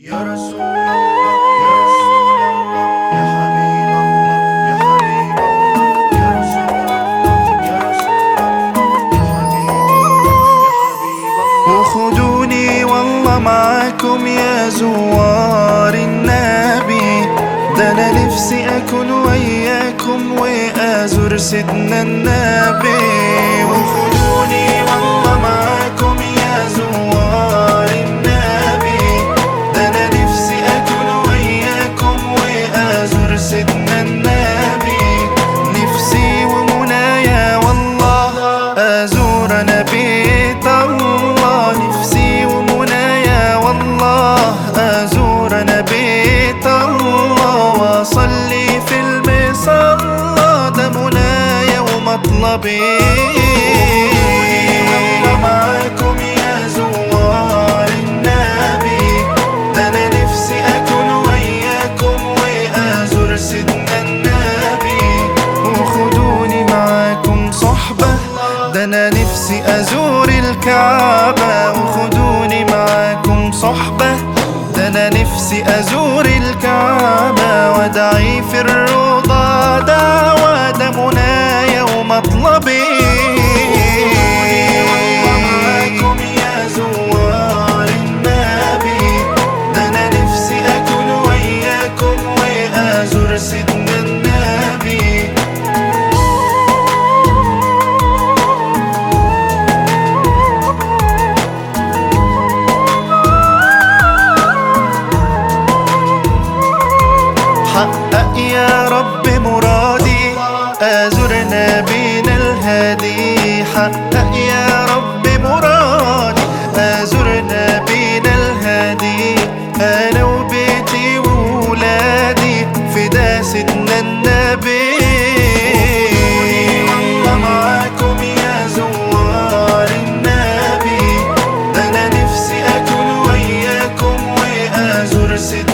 يا رسول الله يا رسول الله يا حبيب الله يا حبيب الله يا رسول الله يا رسول الله يا حبيبي يا حبيب الله. وخدوني والله معاكم يا زوار النبي. ده أنا نفسي اكون وياكم وأزور سيدنا النبي. وخدوني أزور أنا بيت الله نفسي ومنايا والله. أزور أنا بيت الله وأصلي في المصلى ده منايا ومطلبي صحبة. ده أنا نفسي أزور الكعبة وأدعي في الروضة حقق يا رب مرادي. أزرنا بين الهادي. حقق يا رب مرادي. أزرنا بين الهادي. أنا وبيتي وولادي. فدا سيدنا النبي. sit